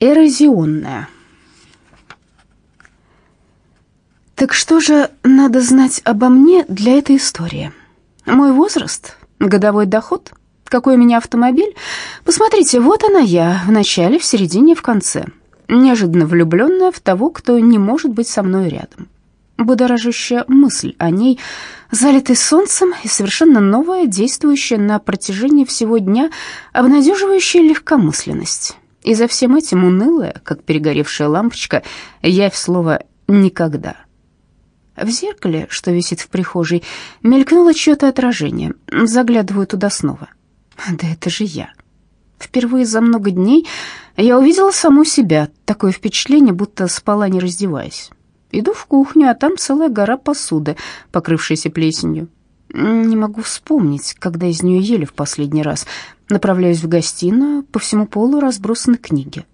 Эрозионная. Так что же надо знать обо мне для этой истории? Мой возраст, годовой доход, какой у меня автомобиль? Посмотрите, вот она я, в начале, в середине, в конце. Неожиданно влюбленная в того, кто не может быть со мной рядом. Будоражащая мысль о ней, залитый солнцем и совершенно новая, действующая на протяжении всего дня, обнадеживающая легкомысленность. И за всем этим унылая, как перегоревшая лампочка, явь слова «никогда». В зеркале, что висит в прихожей, мелькнуло чье-то отражение. Заглядываю туда снова. Да это же я. Впервые за много дней я увидела саму себя. Такое впечатление, будто спала, не раздеваясь. Иду в кухню, а там целая гора посуды, покрывшаяся плесенью. Не могу вспомнить, когда из нее ели в последний раз. Направляюсь в гостиную, по всему полу разбросаны книги.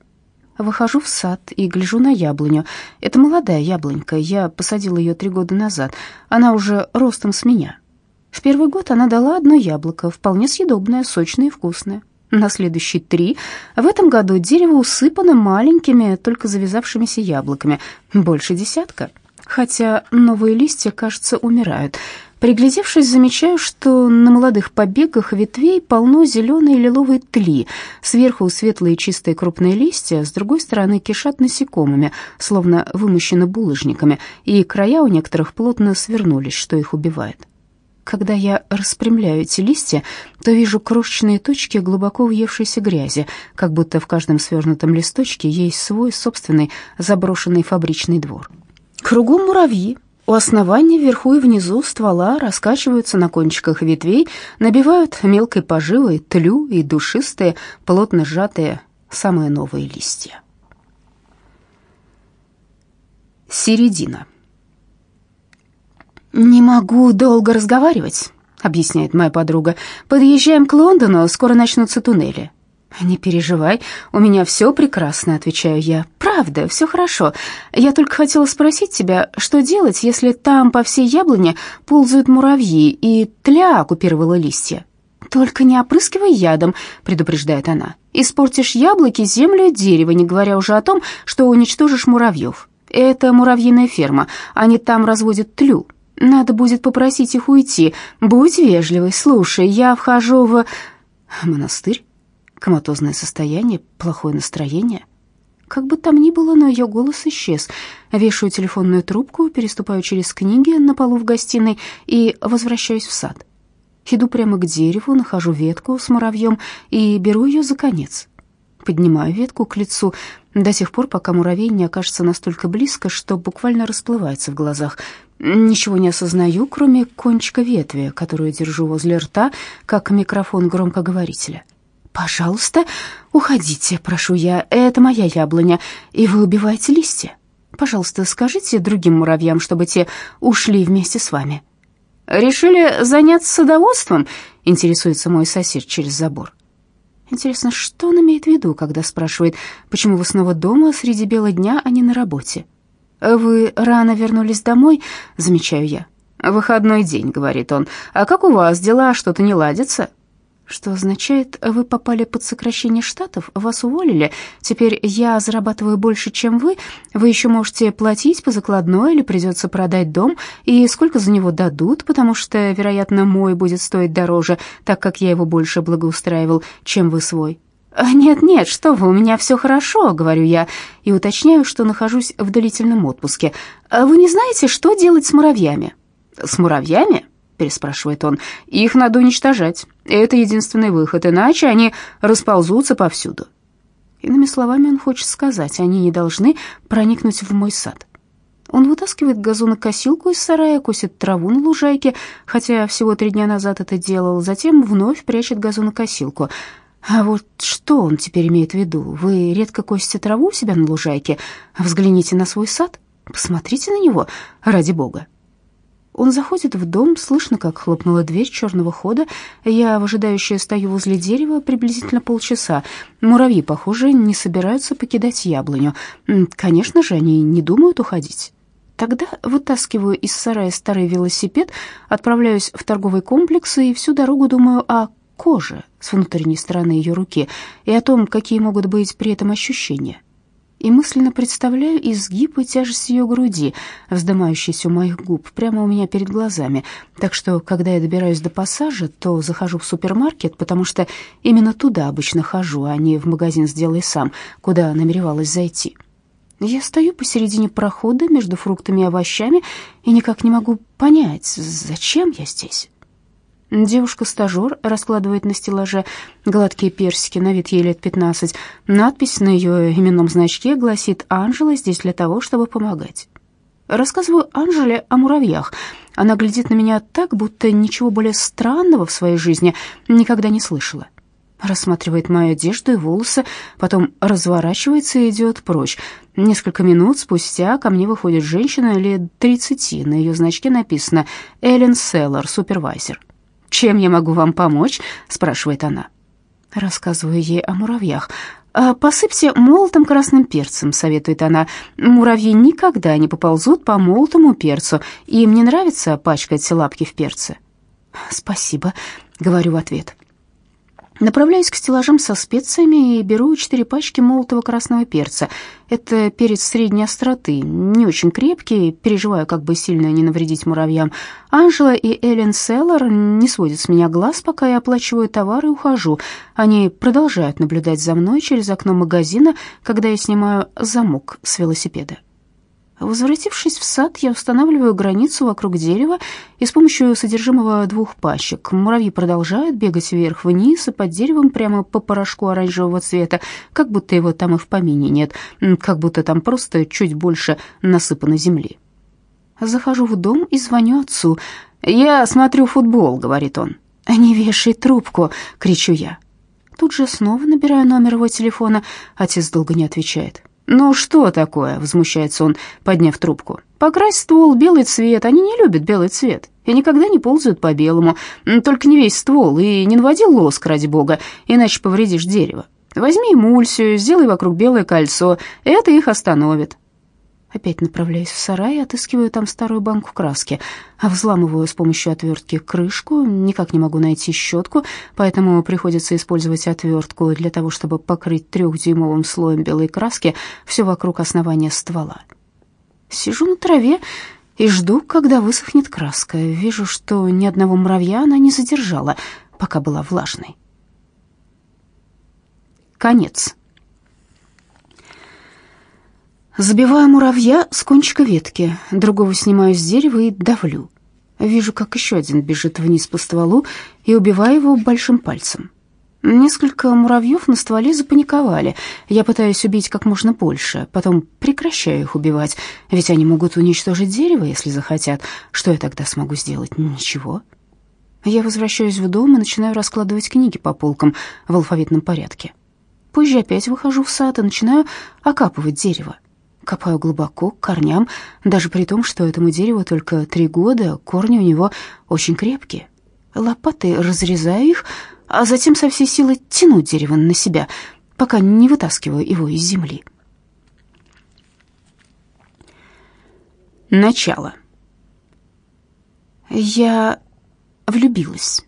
Выхожу в сад и гляжу на яблоню. Это молодая яблонька, я посадила ее три года назад. Она уже ростом с меня. В первый год она дала одно яблоко, вполне съедобное, сочное и вкусное. На следующие три в этом году дерево усыпано маленькими, только завязавшимися яблоками, больше десятка. Хотя новые листья, кажется, умирают. Приглядевшись, замечаю, что на молодых побегах ветвей полно зеленой и лиловой тли. Сверху светлые чистые крупные листья, с другой стороны кишат насекомыми, словно вымощены булыжниками, и края у некоторых плотно свернулись, что их убивает. Когда я распрямляю эти листья, то вижу крошечные точки глубоко въевшейся грязи, как будто в каждом свернутом листочке есть свой собственный заброшенный фабричный двор. Кругом муравьи, у основания, вверху и внизу ствола раскачиваются на кончиках ветвей, набивают мелкой поживой тлю и душистые, плотно сжатые, самые новые листья. Середина. «Не могу долго разговаривать», — объясняет моя подруга. «Подъезжаем к Лондону, скоро начнутся туннели. «Не переживай, у меня все прекрасно», — отвечаю я. «Правда, все хорошо. Я только хотела спросить тебя, что делать, если там по всей яблоне ползают муравьи и тля оккупировала листья?» «Только не опрыскивай ядом», — предупреждает она. «Испортишь яблоки, землю и дерево, не говоря уже о том, что уничтожишь муравьев. Это муравьиная ферма, они там разводят тлю. Надо будет попросить их уйти. Будь вежливой, слушай, я вхожу в...» «Монастырь?» Коматозное состояние, плохое настроение. Как бы там ни было, но ее голос исчез. Вешаю телефонную трубку, переступаю через книги на полу в гостиной и возвращаюсь в сад. Иду прямо к дереву, нахожу ветку с муравьем и беру ее за конец. Поднимаю ветку к лицу до тех пор, пока муравей не окажется настолько близко, что буквально расплывается в глазах. Ничего не осознаю, кроме кончика ветви, которую держу возле рта, как микрофон громкоговорителя. «Пожалуйста, уходите, прошу я, это моя яблоня, и вы убиваете листья. Пожалуйста, скажите другим муравьям, чтобы те ушли вместе с вами». «Решили заняться садоводством?» — интересуется мой сосед через забор. Интересно, что он имеет в виду, когда спрашивает, почему вы снова дома среди бела дня, а не на работе? «Вы рано вернулись домой?» — замечаю я. «Выходной день», — говорит он. «А как у вас дела? Что-то не ладится?» Что означает, вы попали под сокращение штатов, вас уволили, теперь я зарабатываю больше, чем вы, вы еще можете платить по закладной или придется продать дом, и сколько за него дадут, потому что, вероятно, мой будет стоить дороже, так как я его больше благоустраивал, чем вы свой. «Нет-нет, что вы, у меня все хорошо», — говорю я, и уточняю, что нахожусь в длительном отпуске. «Вы не знаете, что делать с муравьями?» «С муравьями?» — переспрашивает он. «Их надо уничтожать. Это единственный выход, иначе они расползутся повсюду». Иными словами, он хочет сказать, они не должны проникнуть в мой сад. Он вытаскивает газонокосилку из сарая, косит траву на лужайке, хотя всего три дня назад это делал, затем вновь прячет газонокосилку. А вот что он теперь имеет в виду? Вы редко косите траву у себя на лужайке? Взгляните на свой сад, посмотрите на него, ради бога. Он заходит в дом, слышно, как хлопнула дверь черного хода. Я, выжидающая, стою возле дерева приблизительно полчаса. Муравьи, похоже, не собираются покидать яблоню. Конечно же, они не думают уходить. Тогда вытаскиваю из сарая старый велосипед, отправляюсь в торговый комплекс и всю дорогу думаю о коже с внутренней стороны ее руки и о том, какие могут быть при этом ощущения. И мысленно представляю изгиб и тяжесть ее груди, вздымающейся у моих губ, прямо у меня перед глазами. Так что, когда я добираюсь до пассажа, то захожу в супермаркет, потому что именно туда обычно хожу, а не в магазин «Сделай сам», куда намеревалась зайти. Я стою посередине прохода между фруктами и овощами и никак не могу понять, зачем я здесь. Девушка-стажер раскладывает на стеллаже гладкие персики, на вид ей лет 15. Надпись на ее именном значке гласит «Анжела здесь для того, чтобы помогать». Рассказываю Анжеле о муравьях. Она глядит на меня так, будто ничего более странного в своей жизни никогда не слышала. Рассматривает мою одежду и волосы, потом разворачивается и идет прочь. Несколько минут спустя ко мне выходит женщина лет 30. На ее значке написано «Эллен Селлар, супервайзер». «Чем я могу вам помочь?» — спрашивает она. Рассказываю ей о муравьях. «А «Посыпьте молотым красным перцем», — советует она. «Муравьи никогда не поползут по молотому перцу. Им не нравится пачкать лапки в перце». «Спасибо», — говорю в ответ. Направляюсь к стеллажам со специями и беру четыре пачки молотого красного перца. Это перец средней остроты, не очень крепкий, переживаю, как бы сильно не навредить муравьям. Анжела и Эллен Селлар не сводят с меня глаз, пока я оплачиваю товар и ухожу. Они продолжают наблюдать за мной через окно магазина, когда я снимаю замок с велосипеда. Возвратившись в сад, я устанавливаю границу вокруг дерева и с помощью содержимого двух пачек. Муравьи продолжают бегать вверх-вниз и под деревом прямо по порошку оранжевого цвета, как будто его там и в помине нет, как будто там просто чуть больше насыпано земли. Захожу в дом и звоню отцу. «Я смотрю футбол», — говорит он. «Не вешай трубку», — кричу я. Тут же снова набираю номер его телефона. Отец долго не отвечает. «Ну что такое?» — возмущается он, подняв трубку. «Покрась ствол белый цвет. Они не любят белый цвет и никогда не ползают по белому. Только не весь ствол и не наводи лоск, ради бога, иначе повредишь дерево. Возьми эмульсию, сделай вокруг белое кольцо, это их остановит. Опять направляюсь в сарай отыскиваю там старую банку краски. А взламываю с помощью отвертки крышку. Никак не могу найти щетку, поэтому приходится использовать отвертку для того, чтобы покрыть трехдюймовым слоем белой краски все вокруг основания ствола. Сижу на траве и жду, когда высохнет краска. Вижу, что ни одного муравья она не задержала, пока была влажной. Конец. Забиваю муравья с кончика ветки, другого снимаю с дерева и давлю. Вижу, как еще один бежит вниз по стволу и убиваю его большим пальцем. Несколько муравьев на стволе запаниковали. Я пытаюсь убить как можно больше, потом прекращаю их убивать, ведь они могут уничтожить дерево, если захотят. Что я тогда смогу сделать? Ничего. Я возвращаюсь в дом и начинаю раскладывать книги по полкам в алфавитном порядке. Позже опять выхожу в сад и начинаю окапывать дерево. Копаю глубоко, к корням, даже при том, что этому дереву только три года, корни у него очень крепкие. Лопатой разрезаю их, а затем со всей силы тяну дерево на себя, пока не вытаскиваю его из земли. Начало. Я влюбилась.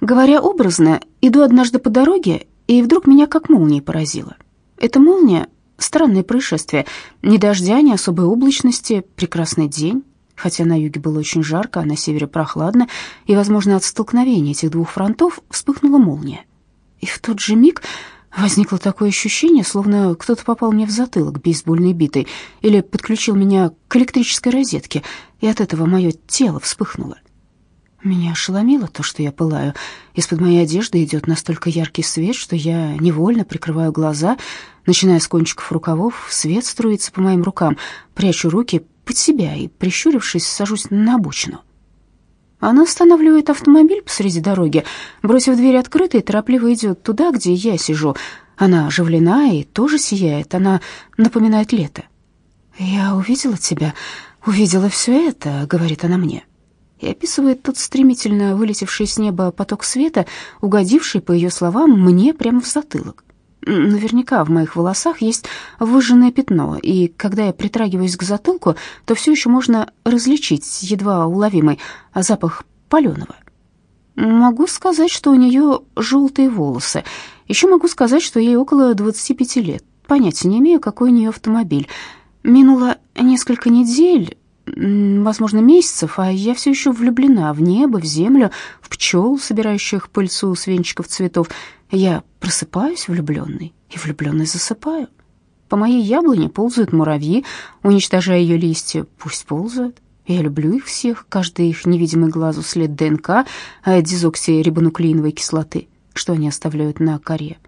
Говоря образно, иду однажды по дороге, и вдруг меня как молнией поразило. Эта молния Странное происшествие. Ни дождя, ни особой облачности, прекрасный день. Хотя на юге было очень жарко, а на севере прохладно, и, возможно, от столкновения этих двух фронтов вспыхнула молния. И в тот же миг возникло такое ощущение, словно кто-то попал мне в затылок бейсбольной битой или подключил меня к электрической розетке, и от этого мое тело вспыхнуло. Меня ошеломило то, что я пылаю. Из-под моей одежды идет настолько яркий свет, что я невольно прикрываю глаза, начиная с кончиков рукавов, свет струится по моим рукам, прячу руки под себя и, прищурившись, сажусь на обочину. Она останавливает автомобиль посреди дороги, бросив дверь открытой, торопливо идет туда, где я сижу. Она оживлена и тоже сияет, она напоминает лето. «Я увидела тебя, увидела все это», — говорит она мне и описывает тот стремительно вылетевший с неба поток света, угодивший, по ее словам, мне прямо в затылок. Наверняка в моих волосах есть выжженное пятно, и когда я притрагиваюсь к затылку, то все еще можно различить едва уловимый запах паленого. Могу сказать, что у нее желтые волосы. Еще могу сказать, что ей около 25 лет. понятия не имею, какой у нее автомобиль. Минуло несколько недель, возможно, месяцев, а я все еще влюблена в небо, в землю, в пчел, собирающих пыльцу с венчиков цветов. Я просыпаюсь влюбленной и влюбленной засыпаю. По моей яблоне ползают муравьи, уничтожая ее листья. Пусть ползают. Я люблю их всех, каждый их невидимый глазу след ДНК, а дезоксирибонуклеиновой кислоты, что они оставляют на коре.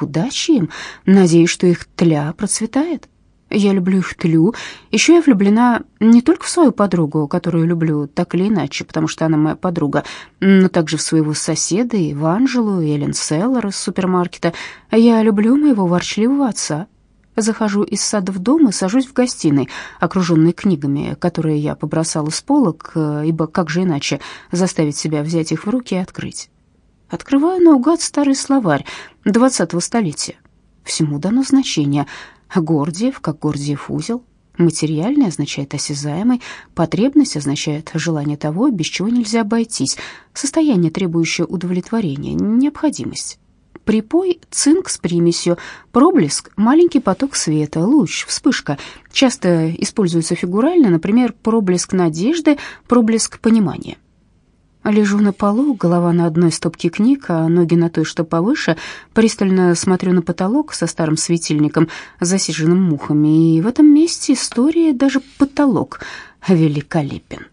Удачи им, надеюсь, что их тля процветает. Я люблю их тлю. Еще я влюблена не только в свою подругу, которую люблю так или иначе, потому что она моя подруга, но также в своего соседа и в Анжелу, и Эллен Селлер из супермаркета. Я люблю моего ворчливого отца. Захожу из сада в дом и сажусь в гостиной, окруженной книгами, которые я побросала с полок, ибо как же иначе заставить себя взять их в руки и открыть. Открываю наугад старый словарь двадцатого столетия. Всему дано значение — Гордиев, как Гордиев узел. Материальный означает осязаемый, потребность означает желание того, без чего нельзя обойтись, состояние, требующее удовлетворения, необходимость. Припой – цинк с примесью, проблеск – маленький поток света, луч, вспышка. Часто используется фигурально, например, проблеск надежды, проблеск понимания. Лежу на полу, голова на одной стопке книг, а ноги на той, что повыше. Пристально смотрю на потолок со старым светильником, засиженным мухами. И в этом месте история, даже потолок великолепен.